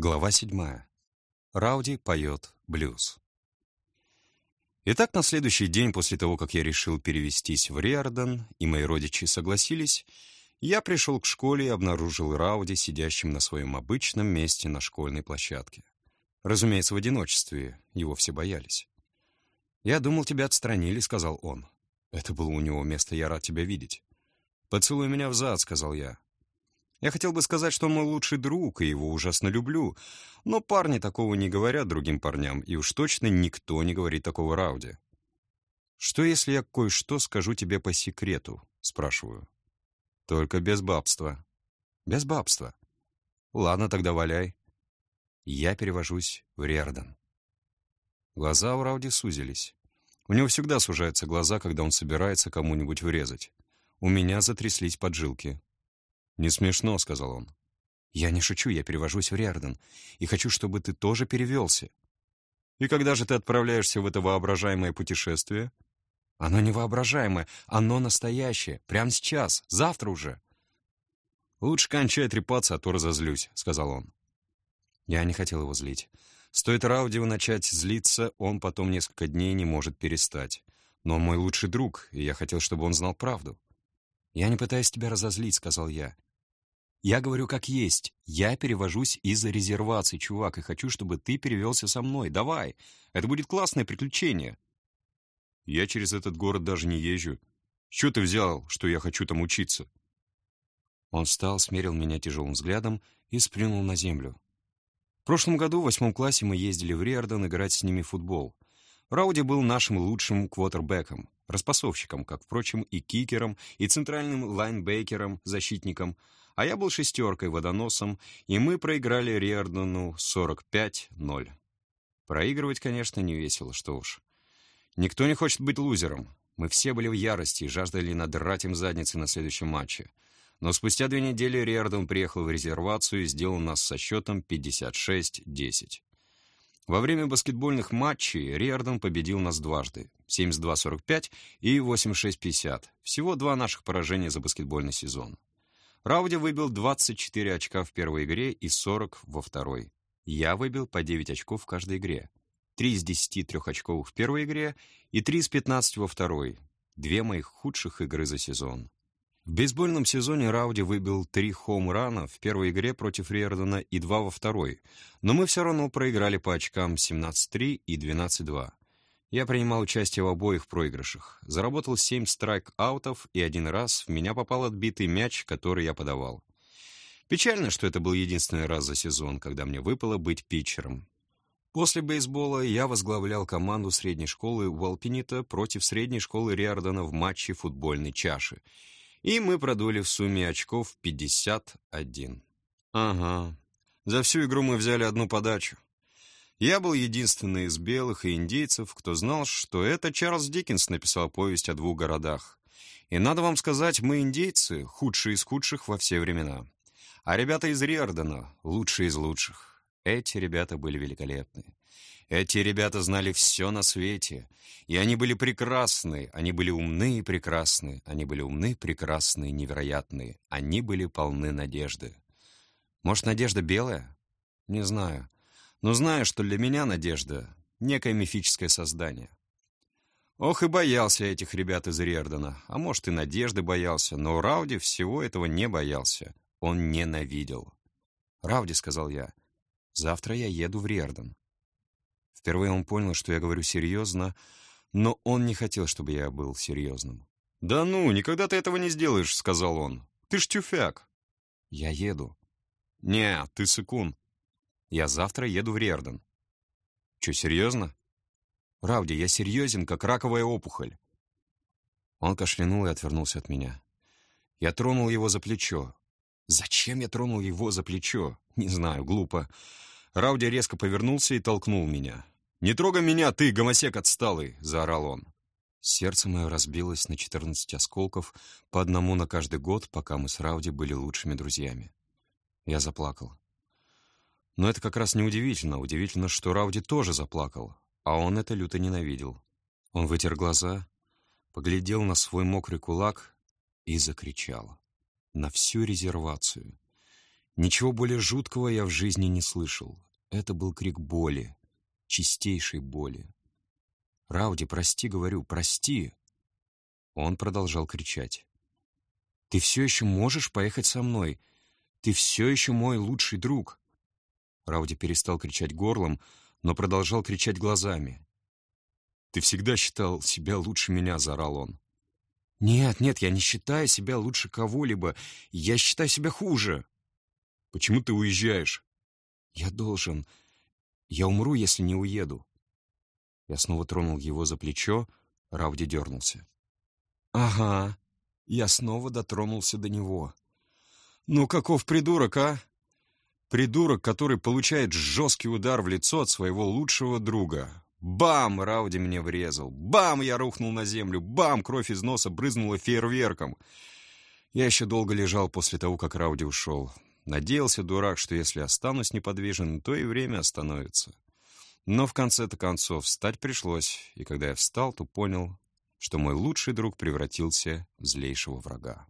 Глава седьмая. Рауди поет блюз. Итак, на следующий день после того, как я решил перевестись в Риордан, и мои родичи согласились, я пришел к школе и обнаружил Рауди сидящим на своем обычном месте на школьной площадке. Разумеется, в одиночестве, его все боялись. «Я думал, тебя отстранили», — сказал он. Это было у него место «Я рад тебя видеть». «Поцелуй меня в зад», — сказал я. Я хотел бы сказать, что мой лучший друг, и его ужасно люблю. Но парни такого не говорят другим парням, и уж точно никто не говорит такого Рауди. «Что, если я кое-что скажу тебе по секрету?» — спрашиваю. «Только без бабства». «Без бабства». «Ладно, тогда валяй». Я перевожусь в Риордан. Глаза у Рауди сузились. У него всегда сужаются глаза, когда он собирается кому-нибудь врезать. У меня затряслись поджилки. «Не смешно», — сказал он. «Я не шучу, я перевожусь в Риордан, и хочу, чтобы ты тоже перевелся». «И когда же ты отправляешься в это воображаемое путешествие?» «Оно не воображаемое, оно настоящее, прямо сейчас, завтра уже». «Лучше кончай трепаться, а то разозлюсь», — сказал он. Я не хотел его злить. Стоит Раудио начать злиться, он потом несколько дней не может перестать. Но он мой лучший друг, и я хотел, чтобы он знал правду. «Я не пытаюсь тебя разозлить», — сказал я. Я говорю как есть. Я перевожусь из-за резервации, чувак, и хочу, чтобы ты перевелся со мной. Давай. Это будет классное приключение. Я через этот город даже не езжу. Что ты взял, что я хочу там учиться? Он встал, смерил меня тяжелым взглядом и сплюнул на землю. В прошлом году в восьмом классе мы ездили в Риордан играть с ними в футбол. Рауди был нашим лучшим квотербеком, распасовщиком, как, впрочем, и кикером, и центральным лайнбекером, защитником — а я был шестеркой, водоносом, и мы проиграли Риордану 45-0. Проигрывать, конечно, не весело, что уж. Никто не хочет быть лузером. Мы все были в ярости и жаждали надрать им задницы на следующем матче. Но спустя две недели Риордан приехал в резервацию и сделал нас со счетом 56-10. Во время баскетбольных матчей Риордан победил нас дважды — 72-45 и 86-50. Всего два наших поражения за баскетбольный сезон. Рауди выбил 24 очка в первой игре и 40 во второй. Я выбил по 9 очков в каждой игре. 3 из 10 трехочковых в первой игре и 3 из 15 во второй. Две моих худших игры за сезон. В бейсбольном сезоне Рауди выбил три хоум-рана в первой игре против Риордана и два во второй, но мы все равно проиграли по очкам 17-3 и 12-2. Я принимал участие в обоих проигрышах. Заработал семь страйк-аутов, и один раз в меня попал отбитый мяч, который я подавал. Печально, что это был единственный раз за сезон, когда мне выпало быть питчером. После бейсбола я возглавлял команду средней школы Уолпинита против средней школы Риордана в матче футбольной чаши. И мы продули в сумме очков 51. Ага. За всю игру мы взяли одну подачу. Я был единственный из белых и индейцев, кто знал, что это Чарльз Диккенс написал повесть о двух городах. И надо вам сказать, мы индейцы, худшие из худших во все времена. А ребята из Риордана — лучшие из лучших. Эти ребята были великолепны. Эти ребята знали все на свете. И они были прекрасны, они были умны и прекрасны, они были умны, прекрасны, невероятные. Они были полны надежды. Может, надежда белая? Не знаю но знаю, что для меня Надежда — некое мифическое создание. Ох, и боялся этих ребят из Риордана, а может и Надежды боялся, но Рауди всего этого не боялся. Он ненавидел. «Рауди», — сказал я, — «завтра я еду в Риордан». Впервые он понял, что я говорю серьезно, но он не хотел, чтобы я был серьезным. «Да ну, никогда ты этого не сделаешь», — сказал он. «Ты ж тюфяк». «Я еду». «Не, ты сыкун. Я завтра еду в Риордан. Че, серьезно? Рауди, я серьезен, как раковая опухоль. Он кашлянул и отвернулся от меня. Я тронул его за плечо. Зачем я тронул его за плечо? Не знаю, глупо. Рауди резко повернулся и толкнул меня. «Не трогай меня, ты, гомосек отсталый!» — заорал он. Сердце мое разбилось на четырнадцать осколков, по одному на каждый год, пока мы с Рауди были лучшими друзьями. Я заплакал. Но это как раз неудивительно. Удивительно, что Рауди тоже заплакал, а он это люто ненавидел. Он вытер глаза, поглядел на свой мокрый кулак и закричал. На всю резервацию. Ничего более жуткого я в жизни не слышал. Это был крик боли, чистейшей боли. «Рауди, прости, говорю, прости!» Он продолжал кричать. «Ты все еще можешь поехать со мной? Ты все еще мой лучший друг!» Рауди перестал кричать горлом, но продолжал кричать глазами. «Ты всегда считал себя лучше меня», — заорал он. «Нет, нет, я не считаю себя лучше кого-либо. Я считаю себя хуже». «Почему ты уезжаешь?» «Я должен. Я умру, если не уеду». Я снова тронул его за плечо, Рауди дернулся. «Ага, я снова дотронулся до него. Ну, каков придурок, а? Придурок, который получает жесткий удар в лицо от своего лучшего друга. Бам! Рауди мне врезал. Бам! Я рухнул на землю. Бам! Кровь из носа брызнула фейерверком. Я еще долго лежал после того, как Рауди ушел. Надеялся, дурак, что если останусь неподвижен, то и время остановится. Но в конце-то концов встать пришлось, и когда я встал, то понял, что мой лучший друг превратился в злейшего врага.